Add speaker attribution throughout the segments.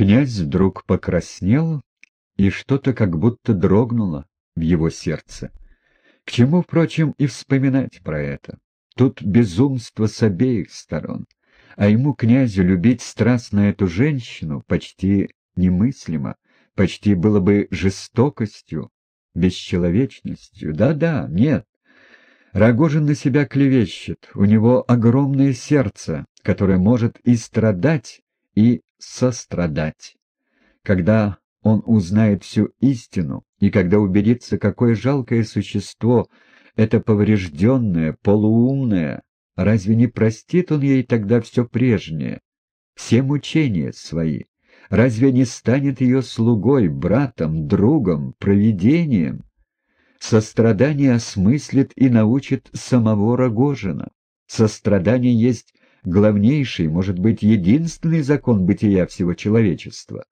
Speaker 1: Князь вдруг покраснел, и что-то как будто дрогнуло в его сердце. К чему, впрочем, и вспоминать про это? Тут безумство с обеих сторон. А ему, князю, любить страстно эту женщину почти немыслимо, почти было бы жестокостью, бесчеловечностью. Да-да, нет. Рогожин на себя клевещет, у него огромное сердце, которое может и страдать, и сострадать. Когда он узнает всю истину, и когда убедится, какое жалкое существо это поврежденное, полуумное, разве не простит он ей тогда все прежнее, все мучения свои? Разве не станет ее слугой, братом, другом, провидением? Сострадание осмыслит и научит самого Рогожина. Сострадание есть главнейший, может быть, единственный закон бытия всего человечества.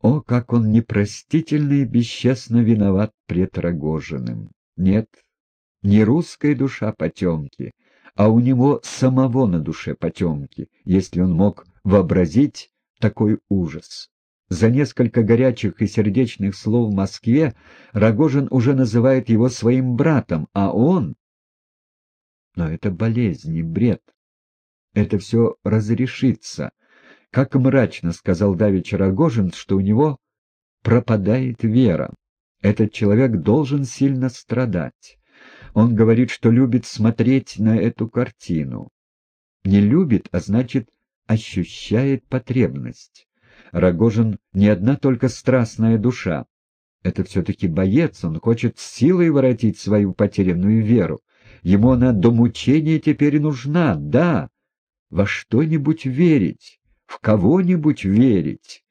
Speaker 1: О, как он непростительно и бесчестно виноват пред Рогожиным! Нет, не русская душа потемки, а у него самого на душе потемки, если он мог вообразить такой ужас. За несколько горячих и сердечных слов в Москве Рогожин уже называет его своим братом, а он... Но это болезнь и бред. Это все разрешится. Как мрачно сказал Давич Рогожин, что у него пропадает вера. Этот человек должен сильно страдать. Он говорит, что любит смотреть на эту картину. Не любит, а значит, ощущает потребность. Рогожин не одна только страстная душа. Это все-таки боец, он хочет силой воротить свою потерянную веру. Ему она до мучения теперь нужна, да, во что-нибудь верить, в кого-нибудь верить.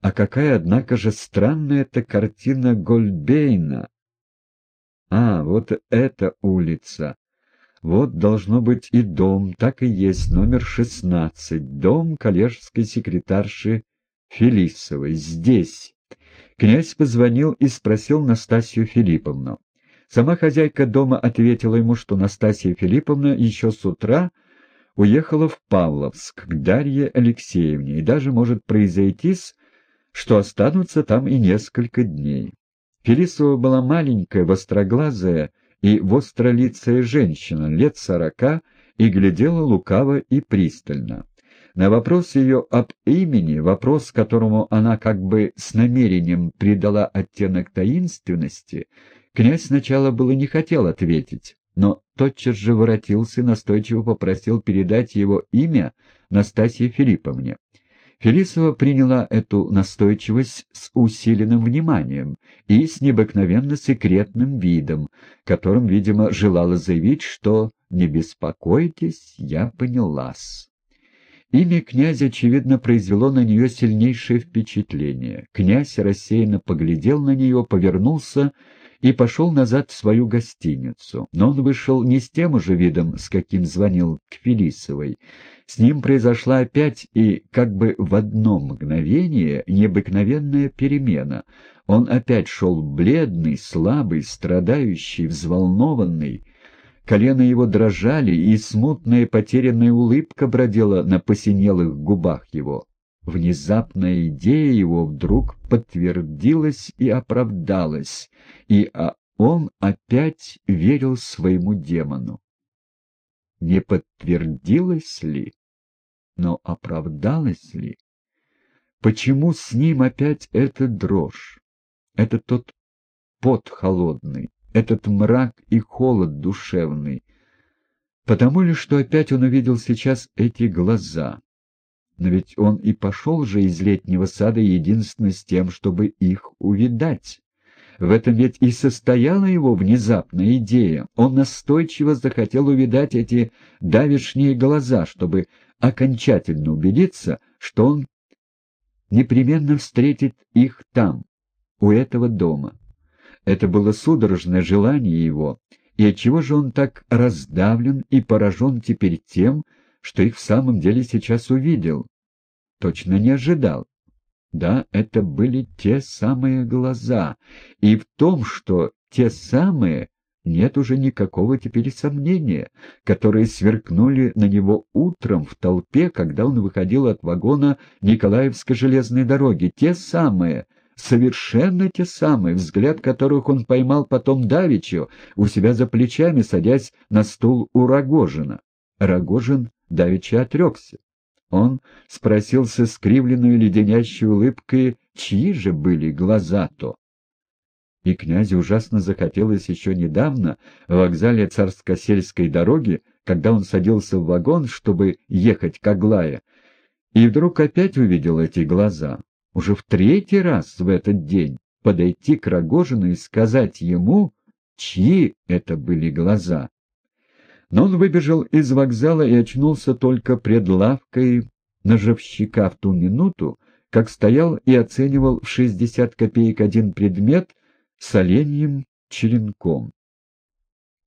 Speaker 1: А какая, однако же, странная эта картина Гольбейна. А, вот эта улица. Вот должно быть и дом, так и есть, номер шестнадцать, дом коллежской секретарши Фелисовой, здесь. Князь позвонил и спросил Настасью Филипповну. Сама хозяйка дома ответила ему, что Настасья Филипповна еще с утра уехала в Павловск к Дарье Алексеевне, и даже может произойти, что останутся там и несколько дней. Фелисова была маленькая, востроглазая и востролицая женщина, лет сорока, и глядела лукаво и пристально. На вопрос ее об имени, вопрос, которому она как бы с намерением придала оттенок таинственности, князь сначала было не хотел ответить, но тотчас же воротился и настойчиво попросил передать его имя Настасье Филипповне. Фелисова приняла эту настойчивость с усиленным вниманием и с необыкновенно секретным видом, которым, видимо, желала заявить, что «не беспокойтесь, я понялась». Имя князя, очевидно, произвело на нее сильнейшее впечатление. Князь рассеянно поглядел на нее, повернулся и пошел назад в свою гостиницу. Но он вышел не с тем же видом, с каким звонил к Фелисовой. С ним произошла опять и как бы в одно мгновение необыкновенная перемена. Он опять шел бледный, слабый, страдающий, взволнованный. Колено его дрожали, и смутная потерянная улыбка бродила на посинелых губах его. Внезапная идея его вдруг подтвердилась и оправдалась, и а он опять верил своему демону. Не подтвердилась ли, но оправдалась ли? Почему с ним опять эта дрожь? Это тот пот холодный, этот мрак и холод душевный. Потому ли, что опять он увидел сейчас эти глаза? Но ведь он и пошел же из летнего сада единственно с тем, чтобы их увидать. В этом ведь и состояла его внезапная идея. Он настойчиво захотел увидать эти давишние глаза, чтобы окончательно убедиться, что он непременно встретит их там, у этого дома. Это было судорожное желание его, и отчего же он так раздавлен и поражен теперь тем, что их в самом деле сейчас увидел. Точно не ожидал. Да, это были те самые глаза, и в том, что те самые, нет уже никакого теперь сомнения, которые сверкнули на него утром в толпе, когда он выходил от вагона Николаевской железной дороги, те самые, совершенно те самые, взгляд которых он поймал потом давеча у себя за плечами, садясь на стул у Рогожина. Рогожин давеча отрекся. Он спросил со скривленной леденящей улыбкой, чьи же были глаза-то. И князю ужасно захотелось еще недавно в вокзале царско-сельской дороги, когда он садился в вагон, чтобы ехать к Аглае, и вдруг опять увидел эти глаза. Уже в третий раз в этот день подойти к Рогожину и сказать ему, чьи это были глаза. Но он выбежал из вокзала и очнулся только пред лавкой ножовщика в ту минуту, как стоял и оценивал в шестьдесят копеек один предмет с оленьим черенком.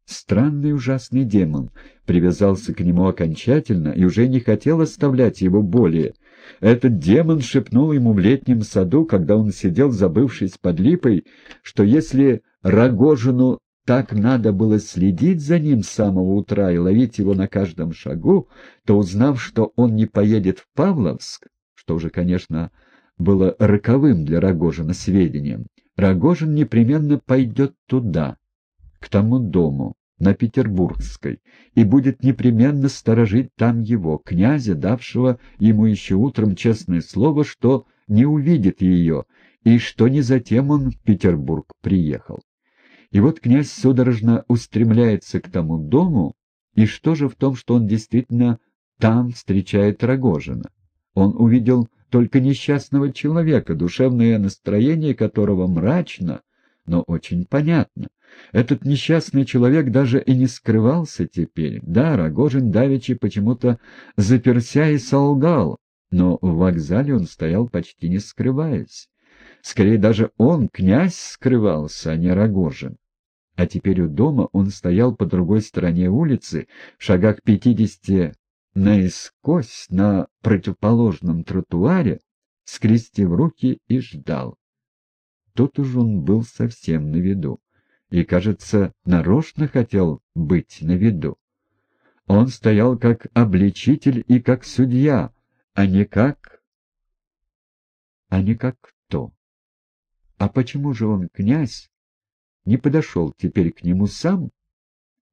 Speaker 1: Странный ужасный демон привязался к нему окончательно и уже не хотел оставлять его более. Этот демон шепнул ему в летнем саду, когда он сидел, забывшись под липой, что если Рогожину так надо было следить за ним с самого утра и ловить его на каждом шагу, то, узнав, что он не поедет в Павловск, что уже, конечно, было роковым для Рогожина сведением, Рогожин непременно пойдет туда, к тому дому, на Петербургской, и будет непременно сторожить там его, князя, давшего ему еще утром честное слово, что не увидит ее, и что не затем он в Петербург приехал. И вот князь судорожно устремляется к тому дому, и что же в том, что он действительно там встречает Рогожина? Он увидел только несчастного человека, душевное настроение которого мрачно, но очень понятно. Этот несчастный человек даже и не скрывался теперь. Да, Рогожин давеча почему-то заперся и солгал, но в вокзале он стоял почти не скрываясь. Скорее даже он, князь, скрывался, а не Рогожин. А теперь у дома он стоял по другой стороне улицы, в шагах пятидесяти наискось на противоположном тротуаре, скрестив руки и ждал. Тут уж он был совсем на виду и, кажется, нарочно хотел быть на виду. Он стоял как обличитель и как судья, а не как... а не как кто. А почему же он, князь, не подошел теперь к нему сам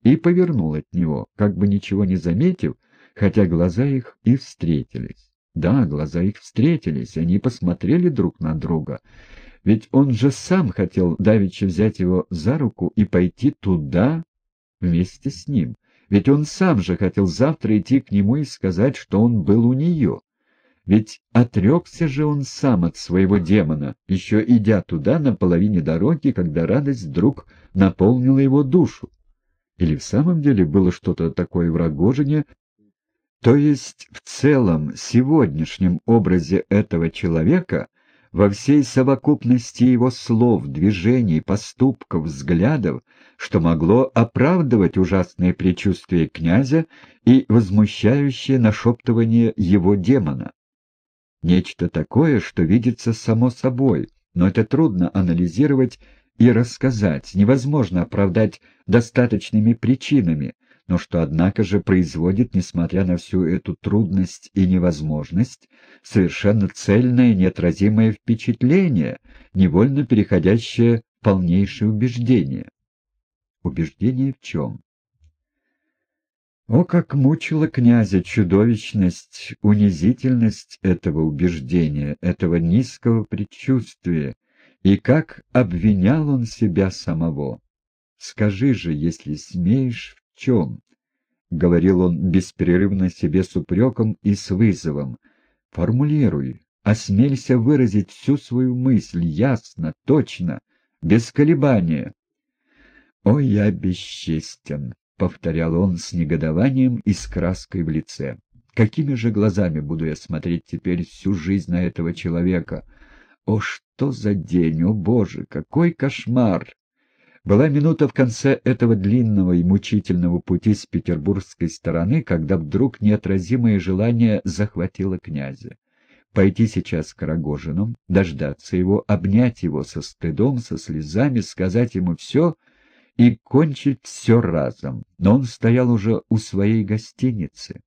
Speaker 1: и повернул от него, как бы ничего не заметив, хотя глаза их и встретились. Да, глаза их встретились, они посмотрели друг на друга, ведь он же сам хотел давеча взять его за руку и пойти туда вместе с ним. Ведь он сам же хотел завтра идти к нему и сказать, что он был у нее. Ведь отрекся же он сам от своего демона, еще идя туда на половине дороги, когда радость вдруг наполнила его душу. Или в самом деле было что-то такое в Рогожине, то есть в целом сегодняшнем образе этого человека, во всей совокупности его слов, движений, поступков, взглядов, что могло оправдывать ужасные предчувствия князя и возмущающее нашептывание его демона. Нечто такое, что видится само собой, но это трудно анализировать и рассказать, невозможно оправдать достаточными причинами, но что, однако же, производит, несмотря на всю эту трудность и невозможность, совершенно цельное неотразимое впечатление, невольно переходящее в полнейшее убеждение. Убеждение в чем? О, как мучила князя чудовищность, унизительность этого убеждения, этого низкого предчувствия, и как обвинял он себя самого. «Скажи же, если смеешь, в чем?» — говорил он беспрерывно себе с упреком и с вызовом. «Формулируй, осмелься выразить всю свою мысль ясно, точно, без колебания». «О, я бесчестен!» — повторял он с негодованием и с краской в лице. «Какими же глазами буду я смотреть теперь всю жизнь на этого человека? О, что за день! О, Боже, какой кошмар!» Была минута в конце этого длинного и мучительного пути с петербургской стороны, когда вдруг неотразимое желание захватило князя. Пойти сейчас к Рогожину, дождаться его, обнять его со стыдом, со слезами, сказать ему все — и кончить все разом, но он стоял уже у своей гостиницы.